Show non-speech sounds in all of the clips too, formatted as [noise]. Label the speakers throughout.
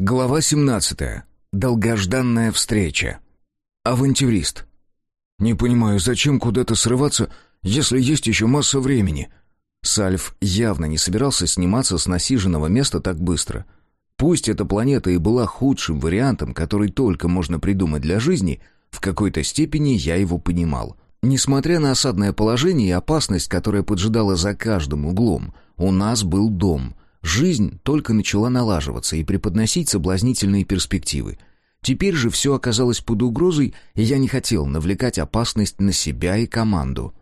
Speaker 1: Глава 17. Долгожданная встреча. Авантюрист. Не понимаю, зачем куда-то срываться, если есть еще масса времени. Сальф явно не собирался сниматься с насиженного места так быстро. Пусть эта планета и была худшим вариантом, который только можно придумать для жизни, в какой-то степени я его понимал. Несмотря на осадное положение и опасность, которая поджидала за каждым углом, у нас был дом — Жизнь только начала налаживаться и преподносить соблазнительные перспективы. Теперь же все оказалось под угрозой, и я не хотел навлекать опасность на себя и команду.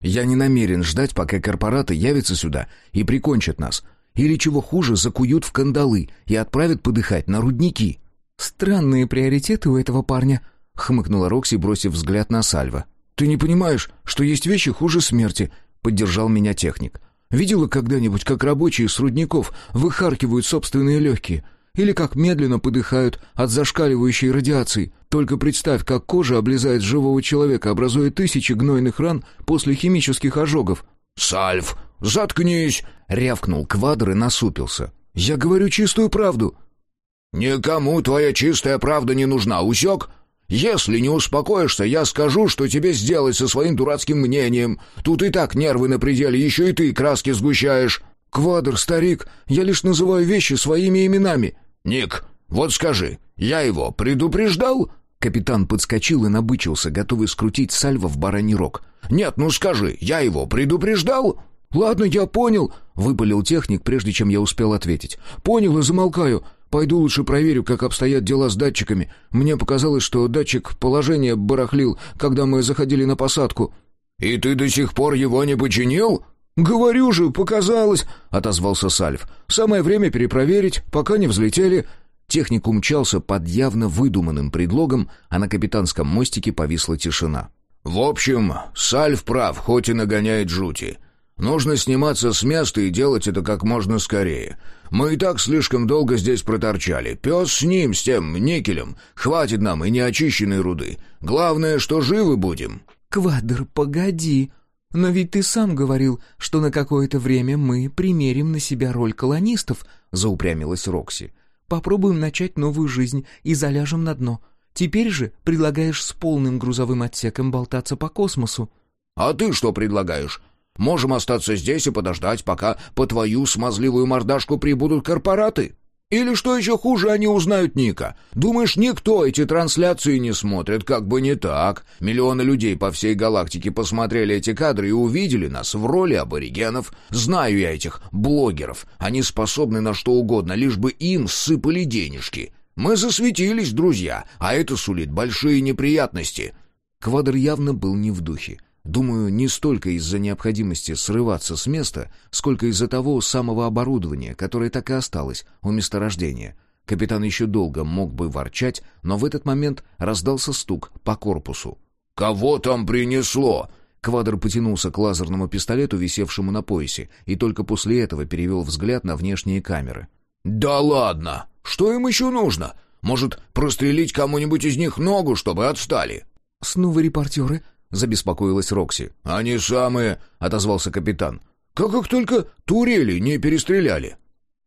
Speaker 1: Я не намерен ждать, пока корпораты явятся сюда и прикончат нас. Или, чего хуже, закуют в кандалы и отправят подыхать на рудники.
Speaker 2: «Странные приоритеты у этого парня», — хмыкнула Рокси, бросив взгляд на Сальва.
Speaker 1: «Ты не понимаешь, что есть вещи хуже смерти», — поддержал меня техник. Видела когда-нибудь, как рабочие с рудников выхаркивают собственные легкие? Или как медленно подыхают от зашкаливающей радиации? Только представь, как кожа облезает живого человека, образуя тысячи гнойных ран после химических ожогов.
Speaker 3: «Сальф, заткнись!» — рявкнул Квадр и насупился.
Speaker 1: «Я говорю чистую правду».
Speaker 3: «Никому твоя чистая правда не нужна, усек? Если не успокоишься, я скажу, что тебе сделать со своим дурацким мнением. Тут и так нервы на пределе, еще и ты краски сгущаешь».
Speaker 1: «Квадр, старик, я лишь называю вещи своими именами».
Speaker 3: «Ник, вот скажи, я его предупреждал?»
Speaker 1: Капитан подскочил и набычился, готовый скрутить сальво в бараний рог.
Speaker 3: «Нет, ну скажи, я его предупреждал?»
Speaker 1: «Ладно, я понял», — выпалил техник, прежде чем я успел ответить. «Понял и замолкаю. Пойду лучше проверю, как обстоят дела с датчиками. Мне показалось, что датчик положения барахлил, когда мы заходили на посадку».
Speaker 3: «И ты до сих пор его не починил?»
Speaker 1: «Говорю же, показалось», — отозвался Сальв. «Самое время перепроверить, пока не взлетели». Техник умчался под явно выдуманным предлогом, а на капитанском мостике повисла тишина.
Speaker 3: «В общем, Сальв прав, хоть и нагоняет жути. Нужно сниматься с места и делать это как можно скорее. Мы и так слишком долго здесь проторчали. Пес с ним, с тем никелем. Хватит нам и неочищенной руды. Главное, что живы будем».
Speaker 2: «Квадр, погоди. Но ведь ты сам говорил, что на какое-то время мы примерим на себя роль колонистов», — заупрямилась Рокси. «Попробуем начать новую жизнь и заляжем на дно. Теперь же предлагаешь с полным грузовым отсеком болтаться по космосу».
Speaker 3: «А ты что предлагаешь? Можем остаться здесь и подождать, пока по твою смазливую мордашку прибудут корпораты. Или, что еще хуже, они узнают Ника. Думаешь, никто эти трансляции не смотрит? Как бы не так. Миллионы людей по всей галактике посмотрели эти кадры и увидели нас в роли аборигенов. Знаю я этих блогеров. Они способны на что угодно, лишь бы им сыпали денежки. Мы засветились, друзья, а это сулит большие неприятности».
Speaker 1: Квадр явно был не в духе. Думаю, не столько из-за необходимости срываться с места, сколько из-за того самого оборудования, которое так и осталось у месторождения. Капитан еще долго мог бы ворчать, но в этот момент раздался стук по корпусу.
Speaker 3: «Кого там принесло?»
Speaker 1: Квадр потянулся к лазерному пистолету, висевшему на поясе, и только после этого перевел взгляд на внешние камеры.
Speaker 3: «Да ладно! Что им еще нужно? Может, прострелить кому-нибудь из них ногу, чтобы отстали?»
Speaker 2: «Снова репортеры?»
Speaker 1: — забеспокоилась Рокси.
Speaker 3: «Они самые», — отозвался капитан. «Как их только турели не перестреляли».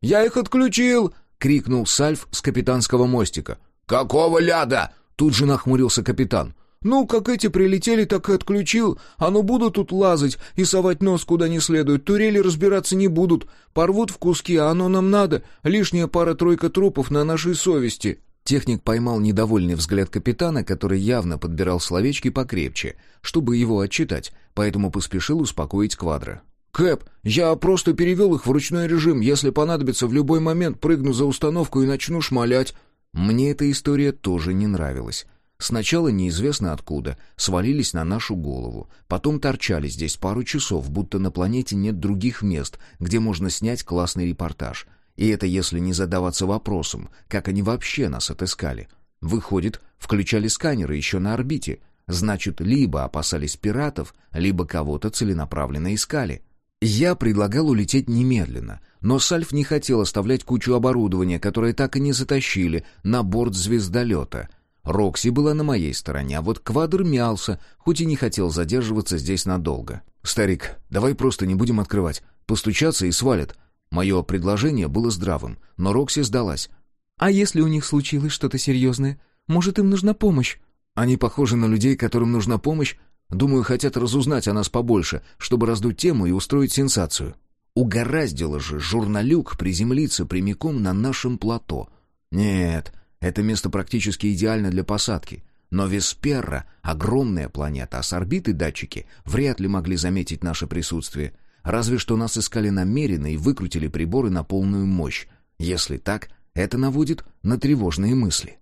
Speaker 1: «Я их отключил!» — крикнул Сальф с капитанского мостика.
Speaker 3: «Какого ляда?»
Speaker 1: — тут же нахмурился капитан.
Speaker 2: «Ну, как эти прилетели, так и отключил. А ну буду тут лазать и совать нос куда не следует. Турели разбираться не будут. Порвут в куски, а оно нам надо. Лишняя пара-тройка трупов на нашей совести».
Speaker 1: Техник поймал недовольный взгляд капитана, который явно подбирал словечки покрепче, чтобы его отчитать, поэтому поспешил успокоить квадра.
Speaker 2: «Кэп, я просто перевел их в ручной режим. Если понадобится, в любой момент прыгну за установку и начну шмалять».
Speaker 1: Мне эта история тоже не нравилась. Сначала неизвестно откуда, свалились на нашу голову, потом торчали здесь пару часов, будто на планете нет других мест, где можно снять классный репортаж — и это если не задаваться вопросом, как они вообще нас отыскали. Выходит, включали сканеры еще на орбите. Значит, либо опасались пиратов, либо кого-то целенаправленно искали. Я предлагал улететь немедленно, но Сальф не хотел оставлять кучу оборудования, которое так и не затащили, на борт звездолета. Рокси была на моей стороне, а вот Квадр мялся, хоть и не хотел задерживаться здесь надолго. «Старик, давай просто не будем открывать. Постучаться и свалят. Мое предложение было здравым, но Рокси сдалась.
Speaker 2: А если у них случилось что-то серьезное? Может, им нужна помощь?»
Speaker 1: «Они похожи на людей, которым нужна помощь? Думаю, хотят разузнать о нас побольше, чтобы раздуть тему и устроить сенсацию». Угораздило же журналюк приземлиться прямиком на нашем плато. Нет, это место практически идеально для посадки. Но Весперра — огромная планета, а с орбиты датчики вряд ли могли заметить наше присутствие. Разве что нас искали намеренно и выкрутили приборы на полную мощь. Если так, это наводит на тревожные мысли.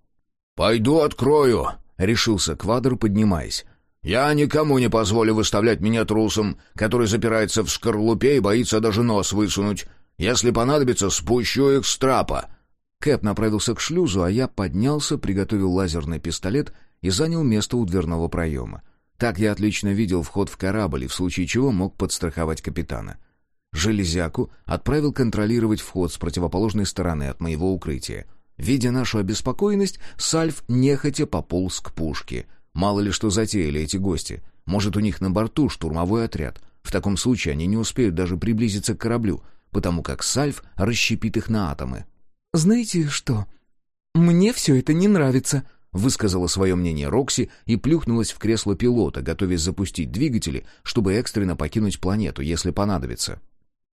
Speaker 3: «Пойду открою», — решился Квадр, поднимаясь. «Я никому не позволю выставлять меня трусом, который запирается в скорлупе и боится даже нос высунуть. Если понадобится, спущу их с трапа».
Speaker 1: Кэп направился к шлюзу, а я поднялся, приготовил лазерный пистолет и занял место у дверного проема. Так я отлично видел вход в корабль и в случае чего мог подстраховать капитана. Железяку отправил контролировать вход с противоположной стороны от моего укрытия. Видя нашу обеспокоенность, Сальф нехотя пополз к пушке. Мало ли что затеяли эти гости. Может, у них на борту штурмовой отряд. В таком случае они не успеют даже приблизиться к кораблю, потому как Сальф расщепит их на атомы.
Speaker 2: «Знаете что? Мне все это не нравится»,
Speaker 1: высказала свое мнение Рокси и плюхнулась в кресло пилота, готовясь запустить двигатели, чтобы экстренно покинуть планету, если понадобится.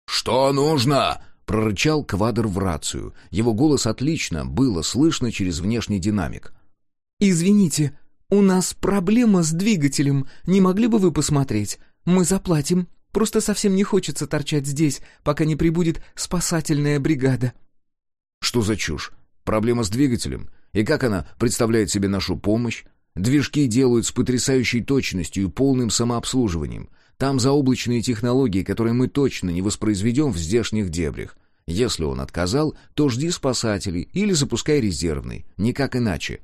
Speaker 3: «Что нужно?»
Speaker 1: — прорычал Квадр в рацию. Его голос отлично было слышно через внешний динамик.
Speaker 2: «Извините, у нас проблема с двигателем. Не могли бы вы посмотреть? Мы заплатим. Просто совсем не хочется торчать здесь, пока не прибудет спасательная бригада».
Speaker 1: «Что за чушь? Проблема с двигателем? И как она представляет себе нашу помощь? Движки делают с потрясающей точностью и полным самообслуживанием. Там заоблачные технологии, которые мы точно не воспроизведем в здешних дебрях. Если он отказал, то жди спасателей или запускай резервный. Никак иначе.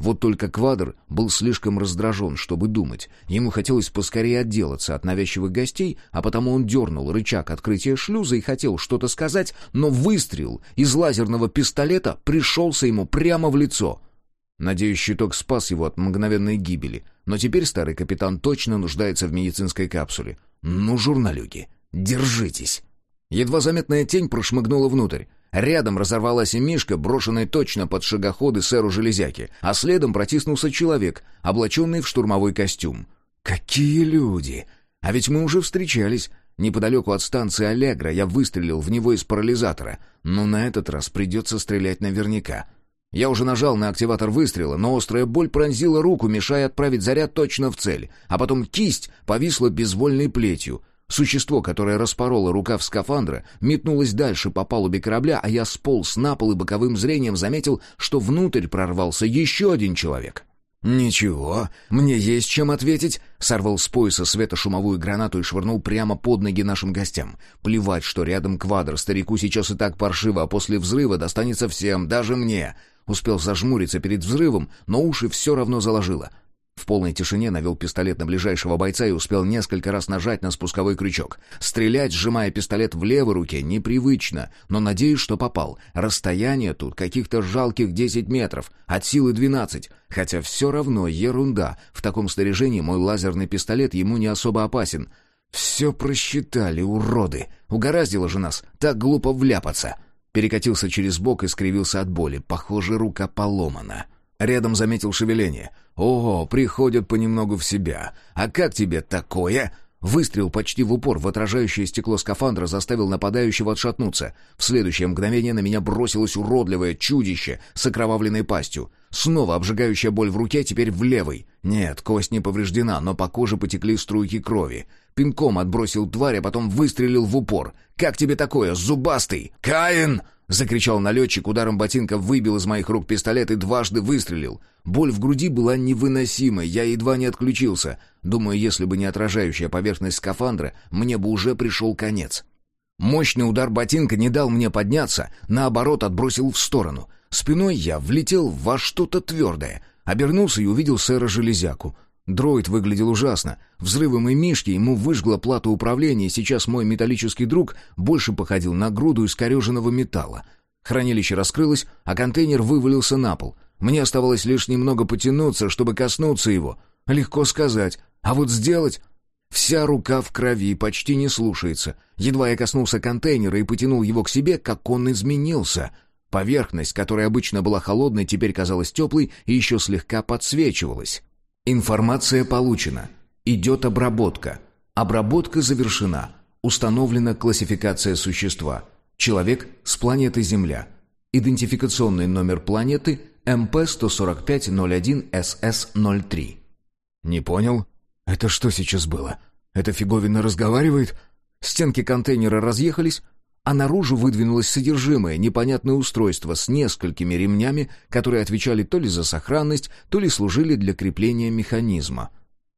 Speaker 1: Вот только Квадр был слишком раздражен, чтобы думать. Ему хотелось поскорее отделаться от навязчивых гостей, а потому он дернул рычаг открытия шлюза и хотел что-то сказать, но выстрел из лазерного пистолета пришелся ему прямо в лицо. Надеюсь, щиток спас его от мгновенной гибели, но теперь старый капитан точно нуждается в медицинской капсуле. Ну, журналюги, держитесь! Едва заметная тень прошмыгнула внутрь. Рядом разорвалась и мишка, брошенная точно под шагоходы сэру Железяки, а следом протиснулся человек, облаченный в штурмовой костюм. «Какие люди! А ведь мы уже встречались!» Неподалеку от станции «Аллегра» я выстрелил в него из парализатора, но на этот раз придется стрелять наверняка. Я уже нажал на активатор выстрела, но острая боль пронзила руку, мешая отправить заряд точно в цель, а потом кисть повисла безвольной плетью, Существо, которое распороло рукав скафандра, метнулось дальше по палубе корабля, а я сполз на пол и боковым зрением заметил, что внутрь прорвался еще один человек. «Ничего, мне есть чем ответить», — сорвал с пояса светошумовую гранату и швырнул прямо под ноги нашим гостям. «Плевать, что рядом квадр, старику сейчас и так паршиво, а после взрыва достанется всем, даже мне». Успел зажмуриться перед взрывом, но уши все равно заложило. В полной тишине навел пистолет на ближайшего бойца и успел несколько раз нажать на спусковой крючок. Стрелять, сжимая пистолет в левой руке, непривычно, но надеюсь, что попал. Расстояние тут каких-то жалких 10 метров, от силы 12, хотя все равно ерунда. В таком снаряжении мой лазерный пистолет ему не особо опасен. Все просчитали, уроды. Угораздило же нас так глупо вляпаться. Перекатился через бок и скривился от боли. Похоже, рука поломана. Рядом заметил шевеление. «Ого, приходят понемногу в себя. А как тебе такое?» Выстрел почти в упор в отражающее стекло скафандра заставил нападающего отшатнуться. В следующее мгновение на меня бросилось уродливое чудище с окровавленной пастью. Снова обжигающая боль в руке, теперь в левой. Нет, кость не повреждена, но по коже потекли струйки крови. Пинком отбросил тварь, а потом выстрелил в упор. «Как тебе такое, зубастый?» «Каин!» Закричал налетчик, ударом ботинка выбил из моих рук пистолет и дважды выстрелил. Боль в груди была невыносимой, я едва не отключился. Думаю, если бы не отражающая поверхность скафандра, мне бы уже пришел конец. Мощный удар ботинка не дал мне подняться, наоборот, отбросил в сторону. Спиной я влетел во что-то твердое. Обернулся и увидел сэра Железяку — Дроид выглядел ужасно. Взрывом и мишки ему выжгла плату управления, и сейчас мой металлический друг больше походил на груду искореженного металла. Хранилище раскрылось, а контейнер вывалился на пол. Мне оставалось лишь немного потянуться, чтобы коснуться его. Легко сказать. А вот сделать... Вся рука в крови почти не слушается. Едва я коснулся контейнера и потянул его к себе, как он изменился. Поверхность, которая обычно была холодной, теперь казалась теплой и еще слегка подсвечивалась. Информация получена. Идет обработка. Обработка завершена. Установлена классификация существа. Человек с планеты Земля. Идентификационный номер планеты МП-14501-СС-03. «Не понял? Это что сейчас было? Эта фиговина разговаривает?» Стенки контейнера разъехались, а наружу выдвинулось содержимое, непонятное устройство с несколькими ремнями, которые отвечали то ли за сохранность, то ли служили для крепления механизма.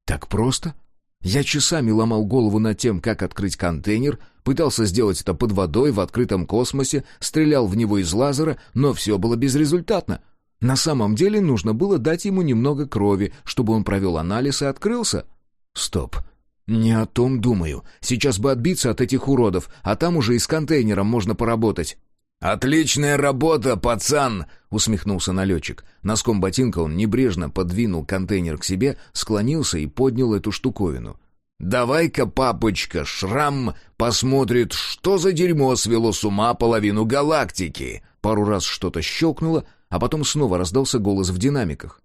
Speaker 1: Так просто? Я часами ломал голову над тем, как открыть контейнер, пытался сделать это под водой в открытом космосе, стрелял в него из лазера, но все было безрезультатно. На самом деле нужно было дать ему немного крови, чтобы он провел анализ и открылся. Стоп. «Не о том думаю. Сейчас бы отбиться от этих уродов, а там уже и с контейнером можно поработать».
Speaker 3: «Отличная работа, пацан!» — усмехнулся налетчик.
Speaker 1: Носком ботинка он небрежно подвинул контейнер к себе, склонился и поднял эту штуковину.
Speaker 3: «Давай-ка, папочка, Шрам посмотрит, что за дерьмо свело с ума половину галактики!»
Speaker 1: Пару раз что-то щелкнуло, а потом снова раздался голос в динамиках.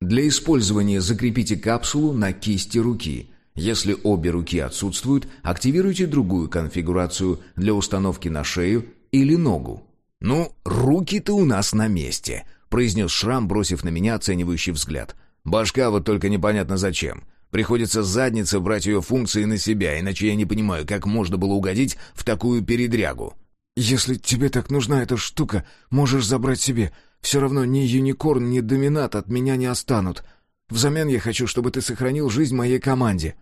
Speaker 1: «Для использования закрепите капсулу на кисти руки». Если обе руки отсутствуют, активируйте другую конфигурацию для установки на шею или ногу.
Speaker 3: «Ну, руки-то у нас на месте», — произнес Шрам, бросив на меня оценивающий взгляд. «Башка вот только непонятно зачем. Приходится с задницы брать ее функции на себя, иначе я не понимаю, как можно было угодить в такую передрягу».
Speaker 2: «Если тебе так нужна эта штука, можешь забрать себе. Все равно ни Юникорн, ни Доминат от меня не останут. Взамен я хочу, чтобы ты сохранил жизнь моей команде».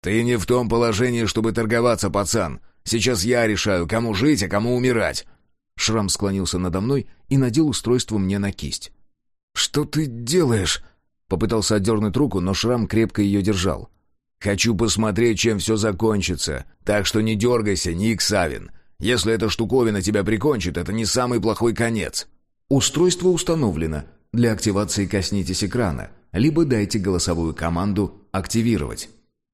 Speaker 3: «Ты не в том положении, чтобы торговаться, пацан. Сейчас я решаю, кому жить, а кому умирать».
Speaker 1: Шрам склонился надо мной и надел устройство мне на кисть.
Speaker 2: «Что ты делаешь?»
Speaker 1: Попытался отдернуть руку, но Шрам крепко ее держал.
Speaker 3: «Хочу посмотреть, чем все закончится. Так что не дергайся, Ник Савин. Если эта штуковина тебя прикончит, это не самый плохой конец».
Speaker 1: Устройство установлено. Для активации коснитесь экрана либо дайте голосовую команду «Активировать».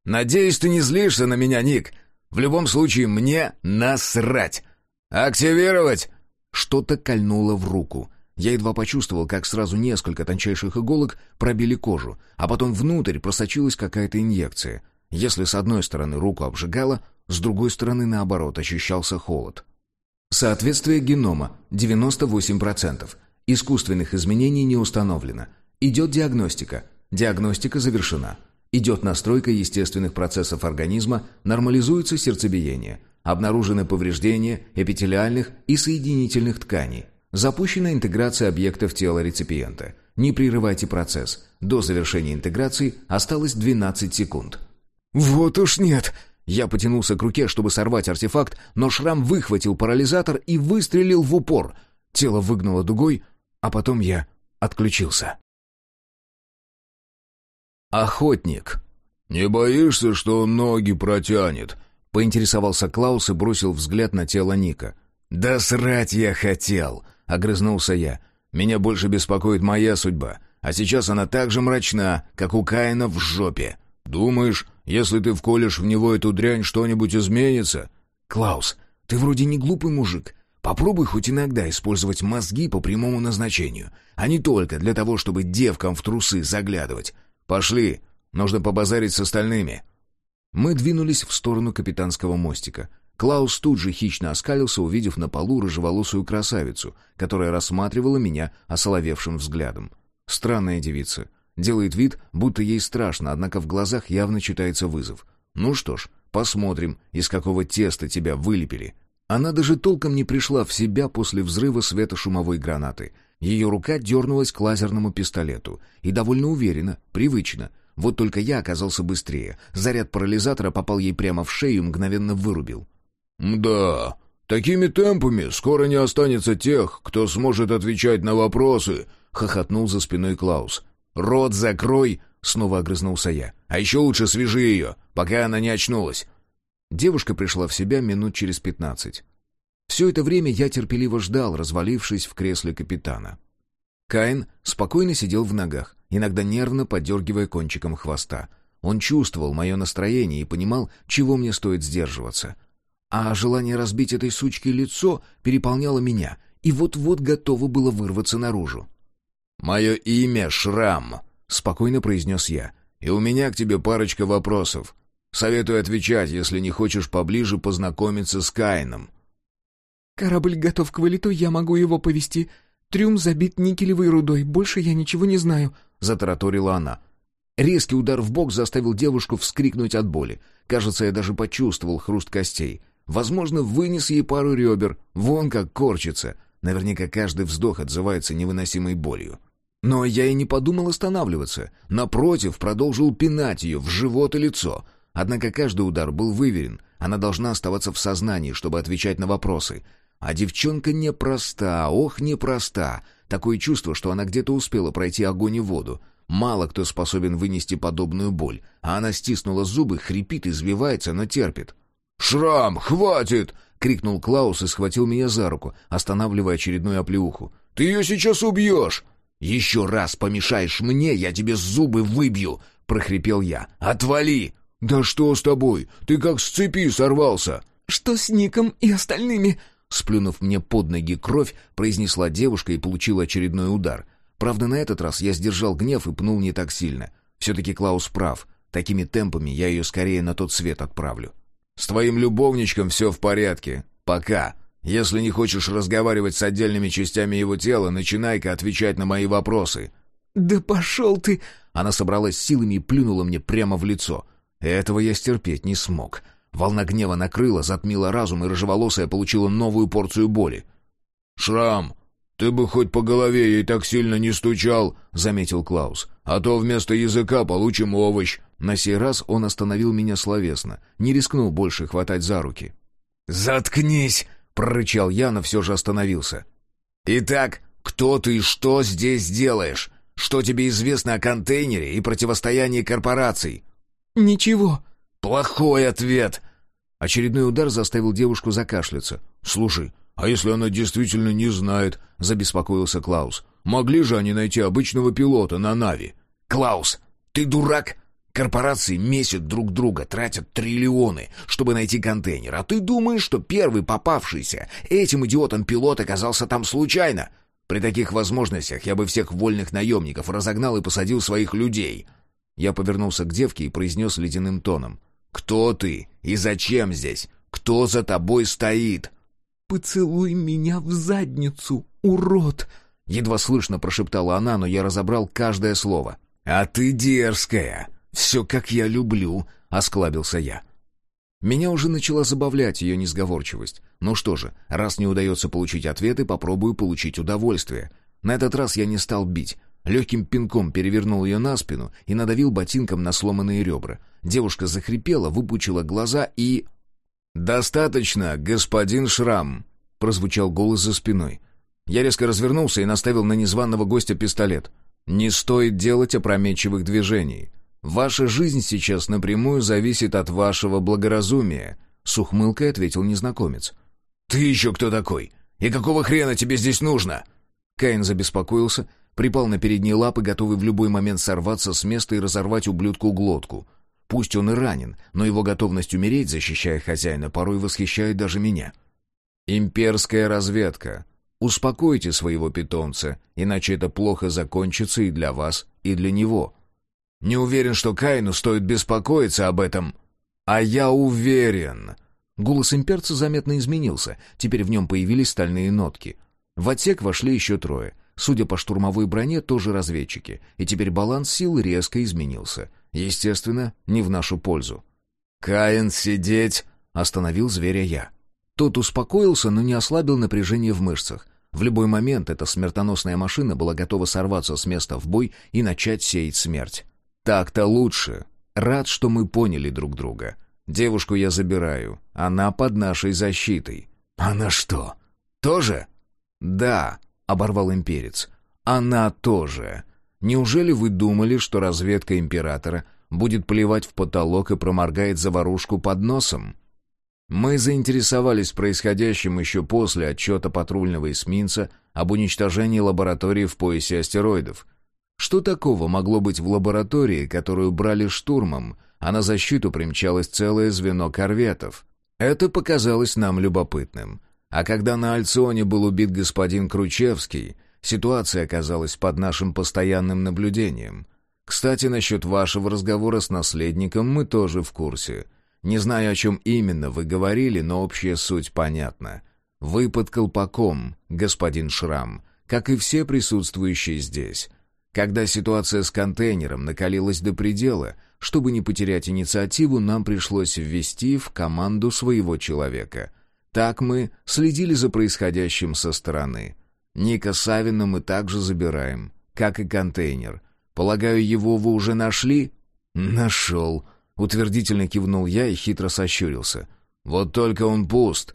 Speaker 3: «Надеюсь, ты не злишься на меня, Ник. В любом случае, мне насрать. Активировать!»
Speaker 1: Что-то кольнуло в руку. Я едва почувствовал, как сразу несколько тончайших иголок пробили кожу, а потом внутрь просочилась какая-то инъекция. Если с одной стороны руку обжигало, с другой стороны, наоборот, ощущался холод. Соответствие генома 98%. Искусственных изменений не установлено. Идет диагностика. Диагностика завершена. Идет настройка естественных процессов организма, нормализуется сердцебиение. Обнаружены повреждения эпителиальных и соединительных тканей. Запущена интеграция объектов тела реципиента. Не прерывайте процесс. До завершения интеграции осталось 12 секунд.
Speaker 2: «Вот уж нет!»
Speaker 1: Я потянулся к руке, чтобы сорвать артефакт, но шрам выхватил парализатор и выстрелил в упор. Тело выгнало дугой, а потом я отключился.
Speaker 3: Охотник. «Не боишься, что он ноги протянет?» — поинтересовался Клаус и бросил взгляд на тело Ника.
Speaker 1: «Да срать я хотел!» — огрызнулся я. «Меня больше беспокоит моя судьба, а сейчас она так же мрачна, как у Каина в жопе».
Speaker 3: «Думаешь, если ты вколешь в него эту дрянь, что-нибудь изменится?»
Speaker 1: «Клаус, ты вроде не глупый мужик. Попробуй хоть иногда использовать мозги по прямому назначению, а не только для того, чтобы девкам в трусы заглядывать. «Пошли, нужно побазарить с остальными». Мы двинулись в сторону капитанского мостика. Клаус тут же хищно оскалился, увидев на полу рыжеволосую красавицу, которая рассматривала меня осоловевшим взглядом. Странная девица. Делает вид, будто ей страшно, однако в глазах явно читается вызов. «Ну что ж, посмотрим, из какого теста тебя вылепили». Она даже толком не пришла в себя после взрыва светошумовой гранаты — ее рука дернулась к лазерному пистолету. И довольно уверенно, привычно. Вот только я оказался быстрее. Заряд парализатора попал ей прямо в шею и мгновенно вырубил.
Speaker 3: «Да, такими темпами скоро не останется тех, кто сможет отвечать на вопросы», — хохотнул за спиной Клаус.
Speaker 1: «Рот закрой!» — снова огрызнулся я. «А еще лучше свяжи ее, пока она не очнулась». Девушка пришла в себя минут через пятнадцать. Все это время я терпеливо ждал, развалившись в кресле капитана. Каин спокойно сидел в ногах, иногда нервно подергивая кончиком хвоста. Он чувствовал мое настроение и понимал, чего мне стоит сдерживаться. А желание разбить этой сучке лицо переполняло меня, и вот-вот готово было вырваться наружу.
Speaker 3: «Мое имя Шрам», — спокойно произнес я, — «и у меня к тебе парочка вопросов. Советую отвечать, если не хочешь поближе познакомиться с Каином».
Speaker 2: «Корабль готов к вылету, я могу его повести. Трюм забит никелевой рудой, больше я ничего не знаю», — затараторила она.
Speaker 1: Резкий удар в бок заставил девушку вскрикнуть от боли. Кажется, я даже почувствовал хруст костей. Возможно, вынес ей пару ребер. Вон как корчится. Наверняка каждый вздох отзывается невыносимой болью. Но я и не подумал останавливаться. Напротив, продолжил пинать ее в живот и лицо. Однако каждый удар был выверен. Она должна оставаться в сознании, чтобы отвечать на вопросы. А девчонка непроста, ох, непроста. Такое чувство, что она где-то успела пройти огонь и воду. Мало кто способен вынести подобную боль, а она стиснула зубы, хрипит, извивается, но терпит.
Speaker 3: «Шрам, хватит!» — крикнул
Speaker 1: Клаус и схватил меня за руку, останавливая очередную оплеуху.
Speaker 3: «Ты ее сейчас убьешь!»
Speaker 1: «Еще раз помешаешь мне, я тебе зубы выбью!» — прохрипел я. «Отвали!»
Speaker 3: «Да что с тобой? Ты как с цепи сорвался!»
Speaker 2: «Что с Ником и остальными?»
Speaker 1: Сплюнув мне под ноги кровь, произнесла девушка и получила очередной удар. Правда, на этот раз я сдержал гнев и пнул не так сильно. Все-таки Клаус прав. Такими темпами я ее скорее на тот свет отправлю.
Speaker 3: «С твоим любовничком все в порядке. Пока. Если не хочешь разговаривать с отдельными частями его тела, начинай-ка отвечать на мои вопросы».
Speaker 2: «Да пошел ты!»
Speaker 1: Она собралась силами и плюнула мне прямо в лицо. Этого я стерпеть не смог. Волна гнева накрыла, затмила разум, и рыжеволосая получила новую порцию боли.
Speaker 3: «Шрам, «Ты бы хоть по голове ей так сильно не стучал», — заметил Клаус. «А то вместо языка получим овощ».
Speaker 1: На сей раз он остановил меня словесно, не рискнул больше хватать за руки.
Speaker 3: «Заткнись!» — прорычал я, но все же остановился. «Итак, кто ты и что здесь делаешь? Что тебе известно о контейнере и противостоянии корпораций?»
Speaker 2: «Ничего».
Speaker 3: «Плохой ответ!»
Speaker 1: Очередной удар заставил девушку закашляться.
Speaker 3: «Слушай, «А если она действительно не знает?» — забеспокоился Клаус. «Могли же они найти обычного пилота на Нави?»
Speaker 1: «Клаус, ты дурак?» Корпорации месят друг друга, тратят триллионы, чтобы найти контейнер. А ты думаешь, что первый попавшийся этим идиотом пилот оказался там случайно? При таких возможностях я бы всех вольных наемников разогнал и посадил своих людей. Я повернулся к девке и произнес ледяным тоном. «Кто ты? И зачем здесь? Кто за тобой стоит?»
Speaker 2: «Поцелуй меня в задницу, урод!»
Speaker 1: Едва слышно прошептала она, но я разобрал каждое слово. «А ты дерзкая! Все как я люблю!» — осклабился я. Меня уже начала забавлять ее несговорчивость. Ну что же, раз не удается получить ответы, попробую получить удовольствие. На этот раз я не стал бить. Легким пинком перевернул ее на спину и надавил ботинком на сломанные ребра. Девушка захрипела, выпучила глаза и...
Speaker 3: «Достаточно, господин Шрам», — прозвучал голос за спиной.
Speaker 1: Я резко развернулся и наставил на незваного гостя пистолет. «Не стоит делать опрометчивых движений. Ваша жизнь сейчас напрямую зависит от вашего благоразумия», — с ухмылкой ответил незнакомец.
Speaker 3: «Ты еще кто такой? И какого хрена тебе здесь нужно?»
Speaker 1: Каин забеспокоился, припал на передние лапы, готовый в любой момент сорваться с места и разорвать ублюдку глотку. Пусть он и ранен, но его готовность умереть, защищая хозяина, порой восхищает даже меня. Имперская разведка. Успокойте своего питомца, иначе это плохо закончится и для вас, и для него.
Speaker 3: Не уверен, что Каину стоит беспокоиться об этом.
Speaker 1: А я уверен. Голос имперца заметно изменился, теперь в нем появились стальные нотки. В отсек вошли еще трое. Судя по штурмовой броне, тоже разведчики, и теперь баланс сил резко изменился — Естественно, не в нашу пользу.
Speaker 3: «Каин, сидеть!» — остановил зверя я.
Speaker 1: Тот успокоился, но не ослабил напряжение в мышцах. В любой момент эта смертоносная машина была готова сорваться с места в бой и начать сеять смерть. Так-то лучше. Рад, что мы поняли друг друга. Девушку я забираю. Она под нашей защитой.
Speaker 3: Она что, тоже?
Speaker 1: Да, оборвал имперец. Она тоже. Неужели вы думали, что разведка императора будет плевать в потолок и проморгает заварушку под носом? Мы заинтересовались происходящим еще после отчета патрульного эсминца об уничтожении лаборатории в поясе астероидов. Что такого могло быть в лаборатории, которую брали штурмом, а на защиту примчалось целое звено корветов? Это показалось нам любопытным. А когда на Альционе был убит господин Кручевский, ситуация оказалась под нашим постоянным наблюдением. Кстати, насчет вашего разговора с наследником мы тоже в курсе. Не знаю, о чем именно вы говорили, но общая суть понятна. Вы под колпаком, господин Шрам, как и все присутствующие здесь. Когда ситуация с контейнером накалилась до предела, чтобы не потерять инициативу, нам пришлось ввести в команду своего человека. Так мы следили за происходящим со стороны. Ника Савина мы также забираем, как и контейнер. Полагаю, его вы уже нашли?
Speaker 3: Нашел.
Speaker 1: Утвердительно кивнул я и хитро сощурился.
Speaker 3: Вот только он пуст.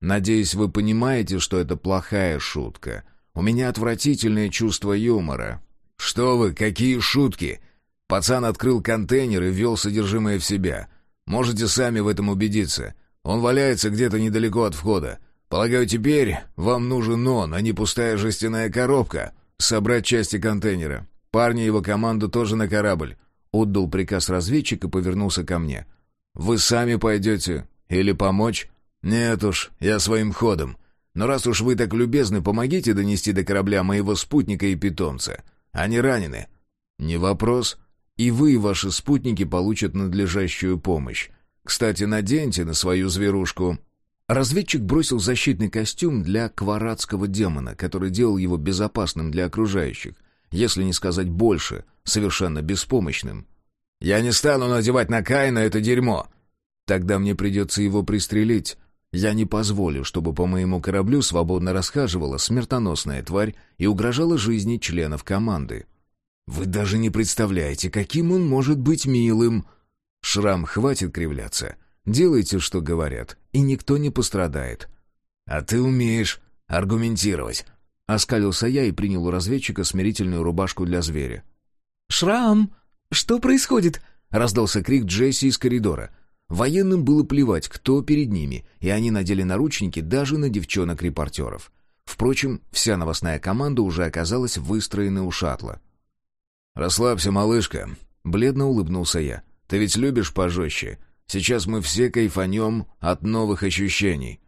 Speaker 3: Надеюсь, вы понимаете, что это плохая шутка. У меня отвратительное чувство юмора. Что вы, какие шутки? Пацан открыл контейнер и ввел содержимое в себя. Можете сами в этом убедиться. Он валяется где-то недалеко от входа. Полагаю, теперь вам нужен он, а не пустая жестяная коробка. Собрать части контейнера. Парни и его команду тоже на корабль. Отдал приказ разведчик и повернулся ко мне. «Вы сами пойдете? Или помочь?» «Нет уж, я своим ходом. Но раз уж вы так любезны, помогите донести до корабля моего спутника и питомца. Они ранены». «Не вопрос. И вы и ваши спутники получат надлежащую помощь. Кстати, наденьте на свою зверушку». Разведчик бросил защитный костюм для кварадского демона, который делал его безопасным для окружающих, если не сказать больше, совершенно беспомощным. «Я не стану надевать на Каина это дерьмо!» «Тогда мне придется его пристрелить. Я не позволю, чтобы по моему кораблю свободно расхаживала смертоносная тварь и угрожала жизни членов команды». «Вы даже не представляете, каким он может быть милым!» «Шрам, хватит кривляться. Делайте, что говорят, и никто не пострадает». «А ты умеешь аргументировать»,
Speaker 1: Оскалился я и принял у разведчика смирительную рубашку для зверя.
Speaker 2: «Шрам! Что происходит?»
Speaker 1: — раздался крик Джесси из коридора. Военным было плевать, кто перед ними, и они надели наручники даже на девчонок-репортеров. Впрочем, вся новостная команда уже оказалась выстроена у шаттла.
Speaker 3: «Расслабься, малышка», — бледно улыбнулся я. «Ты ведь любишь пожестче. Сейчас мы все кайфанем от новых ощущений».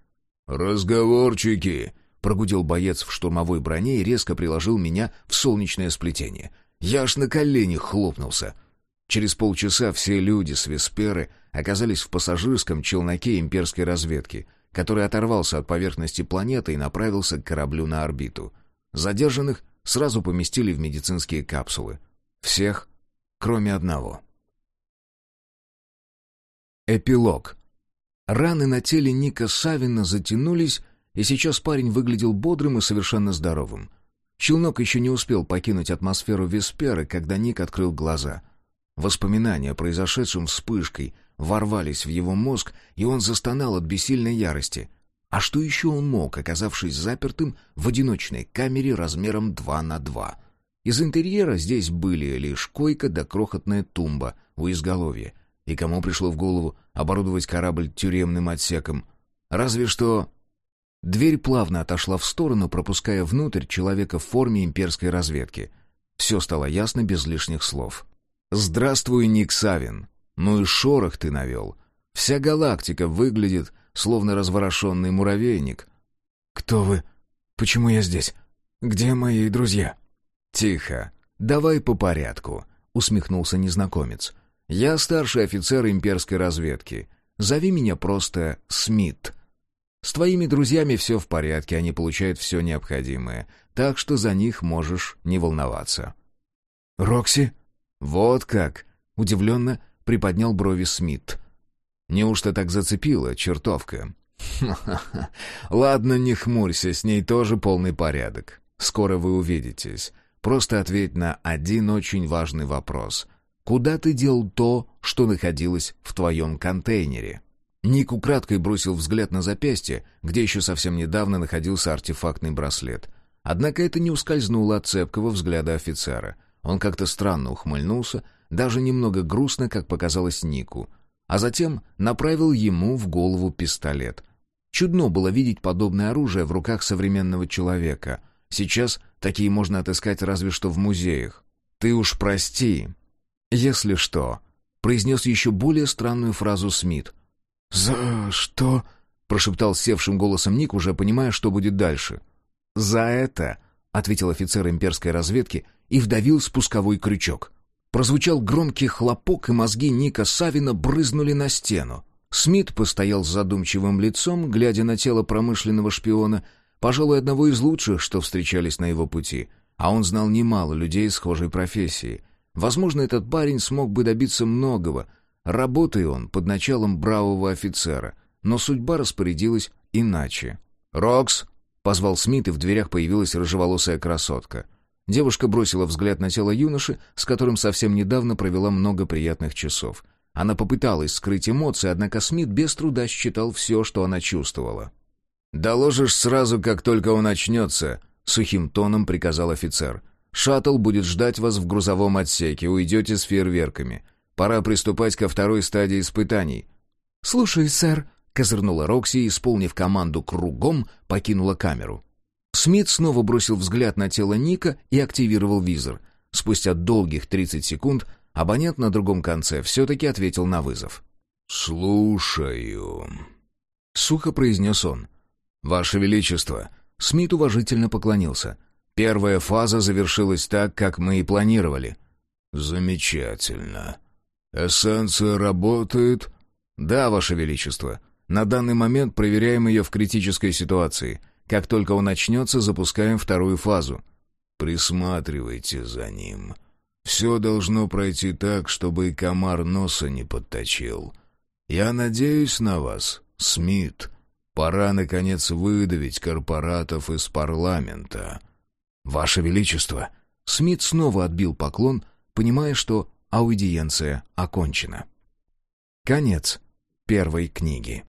Speaker 3: «Разговорчики», Прогудел боец в штурмовой броне и резко приложил меня в солнечное сплетение. Я аж на коленях хлопнулся. Через полчаса все люди с Весперы оказались в пассажирском челноке имперской разведки, который оторвался от поверхности планеты и направился к кораблю на орбиту. Задержанных сразу поместили в медицинские капсулы. Всех, кроме одного. Эпилог. Раны на теле Ника Савина затянулись, и сейчас парень выглядел бодрым и совершенно здоровым. Челнок еще не успел покинуть атмосферу Весперы, когда Ник открыл глаза. Воспоминания о произошедшем вспышкой ворвались в его мозг, и он застонал от бессильной ярости. А что еще он мог, оказавшись запертым в одиночной камере размером 2 на 2? Из интерьера здесь были лишь койка да крохотная тумба у изголовья. И кому пришло в голову оборудовать корабль тюремным отсеком? Разве что Дверь плавно отошла в сторону, пропуская внутрь человека в форме имперской разведки. Все стало ясно без лишних слов. «Здравствуй, Ник Савин. Ну и шорох ты навел. Вся галактика выглядит, словно разворошенный муравейник».
Speaker 2: «Кто вы? Почему я здесь? Где мои друзья?»
Speaker 1: «Тихо. Давай по порядку», — усмехнулся незнакомец. «Я старший офицер имперской разведки. Зови меня просто Смит». С твоими друзьями все в порядке, они получают все необходимое, так что за них можешь не волноваться».
Speaker 2: «Рокси?»
Speaker 1: «Вот как!» — удивленно приподнял брови Смит. «Неужто так зацепила чертовка?» «Ха-ха-ха! [laughs] Ладно, не хмурься, с ней тоже полный порядок. Скоро вы увидитесь. Просто ответь на один очень важный вопрос. Куда ты дел то, что находилось в твоем контейнере?» Ник украдкой бросил взгляд на запястье, где еще совсем недавно находился артефактный браслет. Однако это не ускользнуло от цепкого взгляда офицера. Он как-то странно ухмыльнулся, даже немного грустно, как показалось Нику, а затем направил ему в голову пистолет. Чудно было видеть подобное оружие в руках современного человека. Сейчас такие можно отыскать разве что в музеях. «Ты уж прости, если что», — произнес еще более странную фразу Смит —
Speaker 2: «За что?»
Speaker 1: — прошептал севшим голосом Ник, уже понимая, что будет дальше. «За это», — ответил офицер имперской разведки и вдавил спусковой крючок. Прозвучал громкий хлопок, и мозги Ника Савина брызнули на стену. Смит постоял с задумчивым лицом, глядя на тело промышленного шпиона, пожалуй, одного из лучших, что встречались на его пути. А он знал немало людей схожей профессии. Возможно, этот парень смог бы добиться многого, работая он под началом бравого офицера, но судьба распорядилась иначе. «Рокс!» — позвал Смит, и в дверях появилась рыжеволосая красотка. Девушка бросила взгляд на тело юноши, с которым совсем недавно провела много приятных часов — она попыталась скрыть эмоции, однако Смит без труда считал все, что она чувствовала. «Доложишь сразу, как только он очнется», — сухим тоном приказал офицер. «Шаттл будет ждать вас в грузовом отсеке, уйдете с фейерверками. Пора приступать ко второй стадии испытаний».
Speaker 2: «Слушаюсь, сэр», — козырнула Рокси и, исполнив команду кругом, покинула камеру. Смит снова бросил взгляд на тело Ника и активировал визор. Спустя долгих 30 секунд Абонент на другом конце все-таки ответил на вызов.
Speaker 1: «Слушаю», —
Speaker 2: сухо произнес он.
Speaker 1: «Ваше Величество», — Смит уважительно поклонился. «Первая фаза завершилась так, как мы и планировали». «Замечательно. Эссенция работает?» «Да, Ваше Величество. На данный момент проверяем ее в критической ситуации. Как только он начнется, запускаем вторую фазу». «Присматривайте за ним», все должно пройти так, чтобы и комар носа не подточил. Я надеюсь на вас, Смит. Пора, наконец, выдавить корпоратов из парламента.
Speaker 2: Ваше Величество!» Смит снова отбил поклон, понимая, что аудиенция окончена. Конец первой книги.